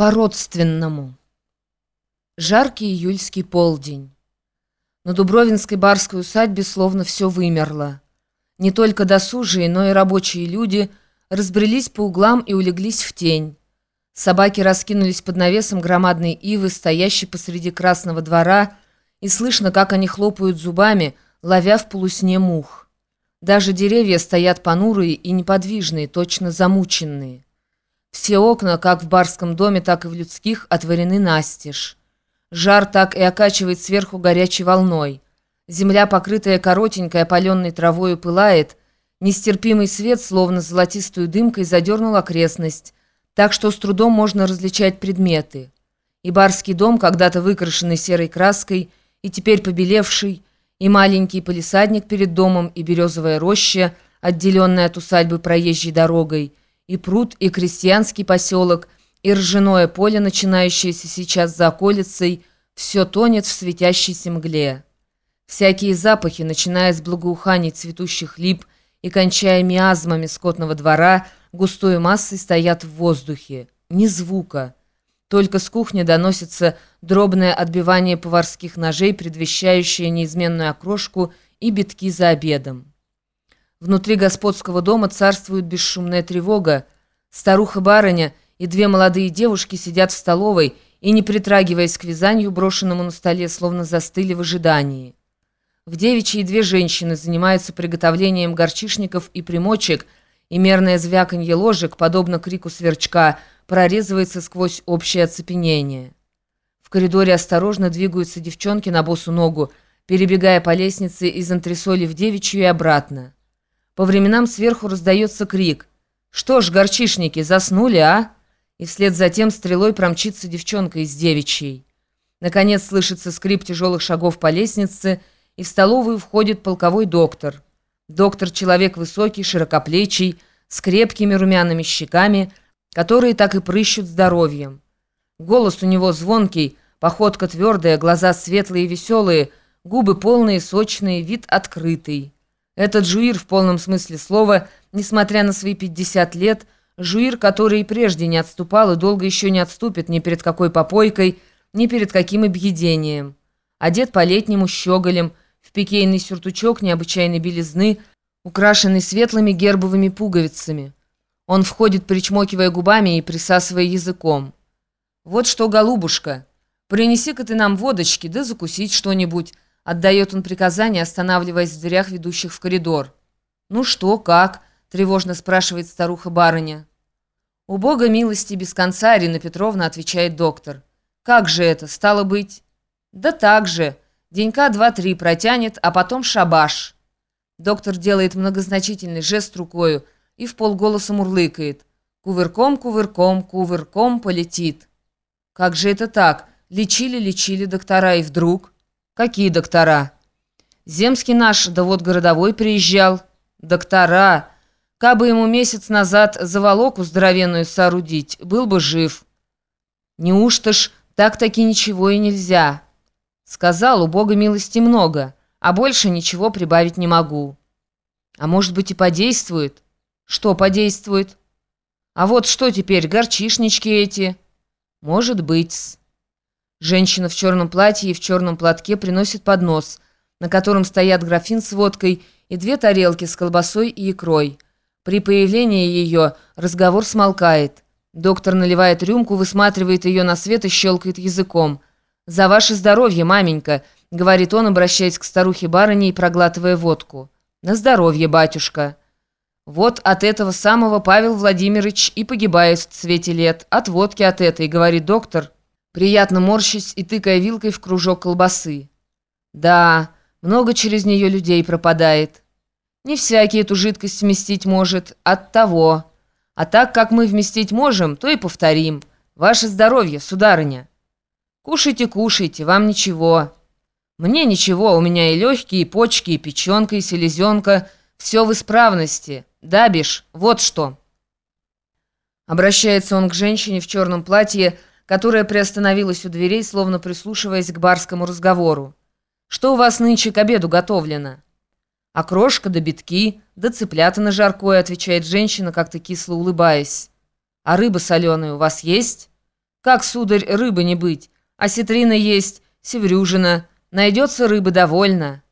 По-родственному. Жаркий июльский полдень. На Дубровинской барской усадьбе словно все вымерло. Не только досужие, но и рабочие люди разбрелись по углам и улеглись в тень. Собаки раскинулись под навесом громадной ивы, стоящей посреди красного двора, и слышно, как они хлопают зубами, ловя в полусне мух. Даже деревья стоят понурые и неподвижные, точно замученные. Все окна, как в барском доме, так и в людских, отворены настежь. Жар так и окачивает сверху горячей волной. Земля, покрытая коротенькой опаленной травою, пылает. Нестерпимый свет, словно золотистую дымкой, задернул окрестность, так что с трудом можно различать предметы. И барский дом, когда-то выкрашенный серой краской, и теперь побелевший, и маленький полисадник перед домом, и березовая роща, отделенная от усадьбы проезжей дорогой – и пруд, и крестьянский поселок, и ржаное поле, начинающееся сейчас за околицей, все тонет в светящейся мгле. Всякие запахи, начиная с благоуханий цветущих лип и кончая миазмами скотного двора, густой массой стоят в воздухе. Ни звука. Только с кухни доносится дробное отбивание поварских ножей, предвещающее неизменную окрошку и битки за обедом. Внутри господского дома царствует бесшумная тревога. Старуха-барыня и две молодые девушки сидят в столовой и, не притрагиваясь к вязанию, брошенному на столе, словно застыли в ожидании. В девичьи две женщины занимаются приготовлением горчишников и примочек, и мерное звяканье ложек, подобно крику сверчка, прорезывается сквозь общее оцепенение. В коридоре осторожно двигаются девчонки на босу ногу, перебегая по лестнице из антресоли в девичью и обратно. По временам сверху раздается крик. «Что ж, горчишники, заснули, а?» И вслед за тем стрелой промчится девчонка из девичьей. Наконец слышится скрип тяжелых шагов по лестнице, и в столовую входит полковой доктор. Доктор — человек высокий, широкоплечий, с крепкими румяными щеками, которые так и прыщут здоровьем. Голос у него звонкий, походка твердая, глаза светлые и веселые, губы полные, сочные, вид открытый. Этот жуир в полном смысле слова, несмотря на свои 50 лет, жуир, который и прежде не отступал и долго еще не отступит ни перед какой попойкой, ни перед каким объедением. Одет по-летнему щеголем, в пикейный сюртучок необычайной белизны, украшенный светлыми гербовыми пуговицами. Он входит, причмокивая губами и присасывая языком. «Вот что, голубушка, принеси-ка ты нам водочки, да закусить что-нибудь», Отдает он приказание, останавливаясь в дверях, ведущих в коридор. «Ну что, как?» – тревожно спрашивает старуха-барыня. «У Бога милости без конца, Арина Петровна», – отвечает доктор. «Как же это, стало быть?» «Да так же. Денька два-три протянет, а потом шабаш». Доктор делает многозначительный жест рукою и в полголоса мурлыкает. «Кувырком, кувырком, кувырком полетит». «Как же это так? Лечили, лечили доктора, и вдруг...» «Какие доктора?» «Земский наш, да вот городовой приезжал». «Доктора! Кабы ему месяц назад заволоку здоровенную соорудить, был бы жив». «Неужто ж так-таки ничего и нельзя?» «Сказал, у Бога милости много, а больше ничего прибавить не могу». «А может быть и подействует?» «Что подействует?» «А вот что теперь, горчишнички эти?» «Может быть-с». Женщина в черном платье и в черном платке приносит поднос, на котором стоят графин с водкой и две тарелки с колбасой и икрой. При появлении ее разговор смолкает. Доктор наливает рюмку, высматривает ее на свет и щелкает языком. «За ваше здоровье, маменька», — говорит он, обращаясь к старухе-барыне и проглатывая водку. «На здоровье, батюшка». «Вот от этого самого Павел Владимирович и погибает в цвете лет. От водки от этой», — говорит доктор, — приятно морщась и тыкая вилкой в кружок колбасы. «Да, много через нее людей пропадает. Не всякий эту жидкость вместить может, от того. А так как мы вместить можем, то и повторим. Ваше здоровье, сударыня. Кушайте, кушайте, вам ничего. Мне ничего, у меня и легкие, и почки, и печенка, и селезенка. Все в исправности. Да, Биш, вот что». Обращается он к женщине в черном платье, которая приостановилась у дверей, словно прислушиваясь к барскому разговору. «Что у вас нынче к обеду готовлено?» «Окрошка да битки, да цыплята на жаркое», — отвечает женщина, как-то кисло улыбаясь. «А рыба соленая у вас есть?» Как, сударь, рыбы не быть? Осетрина есть, севрюжина. Найдется рыбы довольно».